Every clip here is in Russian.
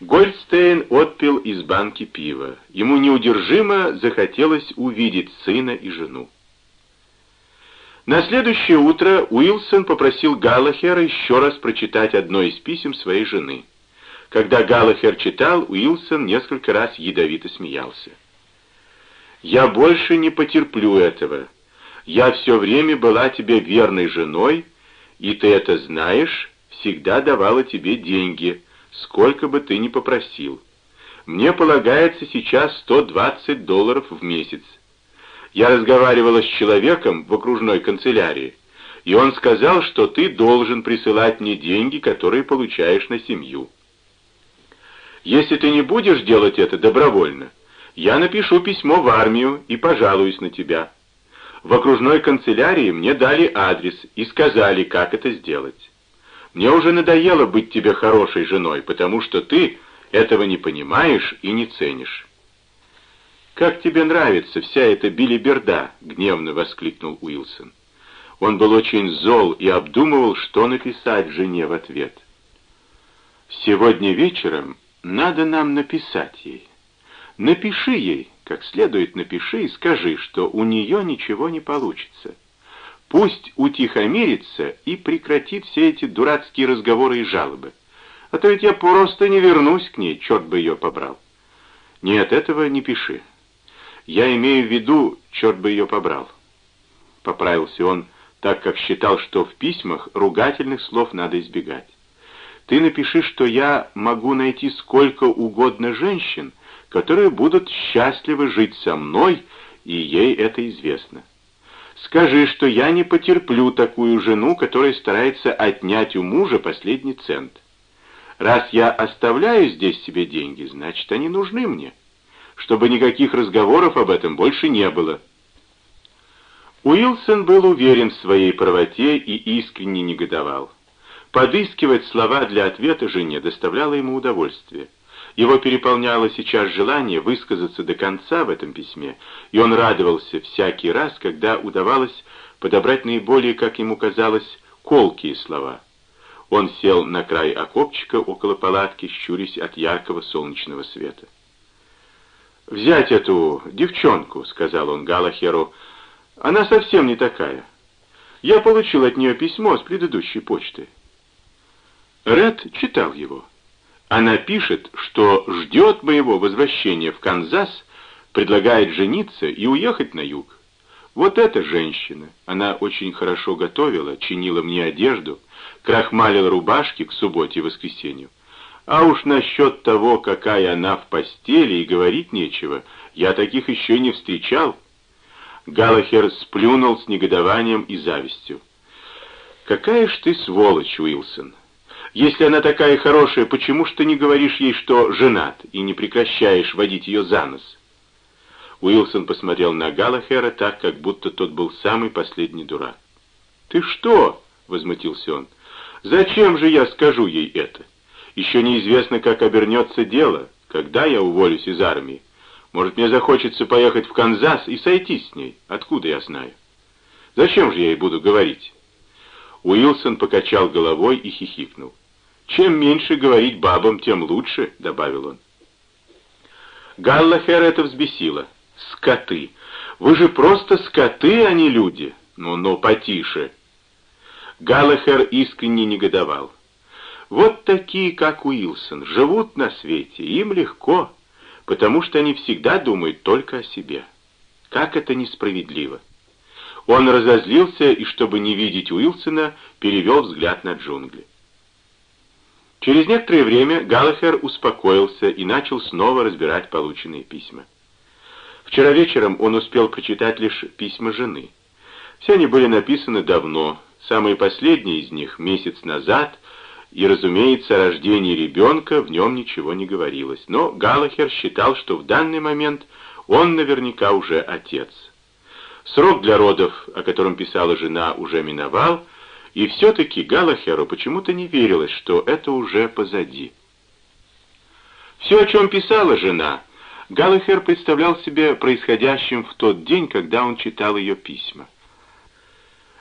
Гольдстейн отпил из банки пива. Ему неудержимо захотелось увидеть сына и жену. На следующее утро Уилсон попросил Галлахера еще раз прочитать одно из писем своей жены. Когда Галлахер читал, Уилсон несколько раз ядовито смеялся. «Я больше не потерплю этого. Я все время была тебе верной женой, и ты это знаешь, всегда давала тебе деньги, сколько бы ты ни попросил. Мне полагается сейчас 120 долларов в месяц. Я разговаривала с человеком в окружной канцелярии, и он сказал, что ты должен присылать мне деньги, которые получаешь на семью. Если ты не будешь делать это добровольно, я напишу письмо в армию и пожалуюсь на тебя. В окружной канцелярии мне дали адрес и сказали, как это сделать. Мне уже надоело быть тебе хорошей женой, потому что ты этого не понимаешь и не ценишь. «Как тебе нравится вся эта билиберда?» — гневно воскликнул Уилсон. Он был очень зол и обдумывал, что написать жене в ответ. «Сегодня вечером надо нам написать ей. Напиши ей, как следует напиши и скажи, что у нее ничего не получится. Пусть утихомирится и прекратит все эти дурацкие разговоры и жалобы. А то ведь я просто не вернусь к ней, черт бы ее побрал. Нет, этого не пиши. Я имею в виду, черт бы ее побрал. Поправился он, так как считал, что в письмах ругательных слов надо избегать. Ты напиши, что я могу найти сколько угодно женщин, которые будут счастливы жить со мной, и ей это известно. Скажи, что я не потерплю такую жену, которая старается отнять у мужа последний цент. Раз я оставляю здесь себе деньги, значит, они нужны мне чтобы никаких разговоров об этом больше не было. Уилсон был уверен в своей правоте и искренне негодовал. Подыскивать слова для ответа жене доставляло ему удовольствие. Его переполняло сейчас желание высказаться до конца в этом письме, и он радовался всякий раз, когда удавалось подобрать наиболее, как ему казалось, колкие слова. Он сел на край окопчика около палатки, щурясь от яркого солнечного света взять эту девчонку», — сказал он Галахеру. «Она совсем не такая. Я получил от нее письмо с предыдущей почты». Ред читал его. Она пишет, что ждет моего возвращения в Канзас, предлагает жениться и уехать на юг. Вот эта женщина. Она очень хорошо готовила, чинила мне одежду, крахмалила рубашки к субботе и воскресенью. А уж насчет того, какая она в постели, и говорить нечего, я таких еще не встречал. Галахер сплюнул с негодованием и завистью. «Какая ж ты сволочь, Уилсон! Если она такая хорошая, почему ж ты не говоришь ей, что женат, и не прекращаешь водить ее за нос?» Уилсон посмотрел на Галахера так, как будто тот был самый последний дурак. «Ты что?» — возмутился он. «Зачем же я скажу ей это? Еще неизвестно, как обернется дело, когда я уволюсь из армии. Может, мне захочется поехать в Канзас и сойтись с ней. Откуда я знаю? Зачем же я ей буду говорить?» Уилсон покачал головой и хихикнул. «Чем меньше говорить бабам, тем лучше», — добавил он. Галлахер это взбесило. «Скоты! Вы же просто скоты, а не люди! Ну-ну, потише!» Галлахер искренне негодовал. Вот такие, как Уилсон, живут на свете, им легко, потому что они всегда думают только о себе. Как это несправедливо. Он разозлился и, чтобы не видеть Уилсона, перевел взгляд на джунгли. Через некоторое время Галлахер успокоился и начал снова разбирать полученные письма. Вчера вечером он успел прочитать лишь письма жены. Все они были написаны давно, самые последние из них месяц назад — и, разумеется, о рождении ребенка в нем ничего не говорилось. Но Галахер считал, что в данный момент он наверняка уже отец. Срок для родов, о котором писала жена, уже миновал, и все-таки Галахеру почему-то не верилось, что это уже позади. Все, о чем писала жена, Галахер представлял себе происходящим в тот день, когда он читал ее письма.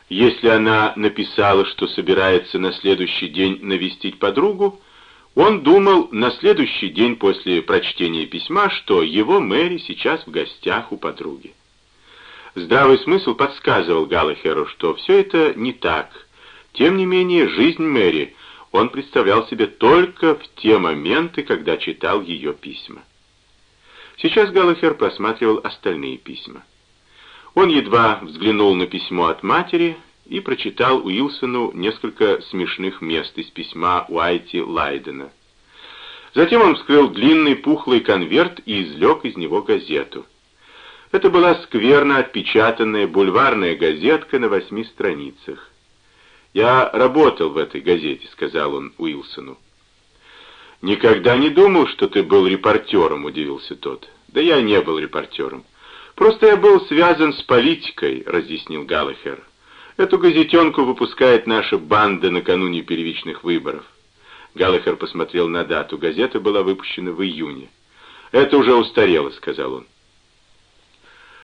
Если она написала, что собирается на следующий день навестить подругу, Он думал на следующий день после прочтения письма, что его Мэри сейчас в гостях у подруги. Здравый смысл подсказывал Галлахеру, что все это не так. Тем не менее, жизнь Мэри он представлял себе только в те моменты, когда читал ее письма. Сейчас Галлахер просматривал остальные письма. Он едва взглянул на письмо от матери и прочитал Уилсону несколько смешных мест из письма Уайти Лайдена. Затем он вскрыл длинный пухлый конверт и извлек из него газету. Это была скверно отпечатанная бульварная газетка на восьми страницах. «Я работал в этой газете», — сказал он Уилсону. «Никогда не думал, что ты был репортером», — удивился тот. «Да я не был репортером. Просто я был связан с политикой», — разъяснил Галлахер. «Эту газетенку выпускает наша банда накануне первичных выборов». Галлахер посмотрел на дату. Газета была выпущена в июне. «Это уже устарело», — сказал он.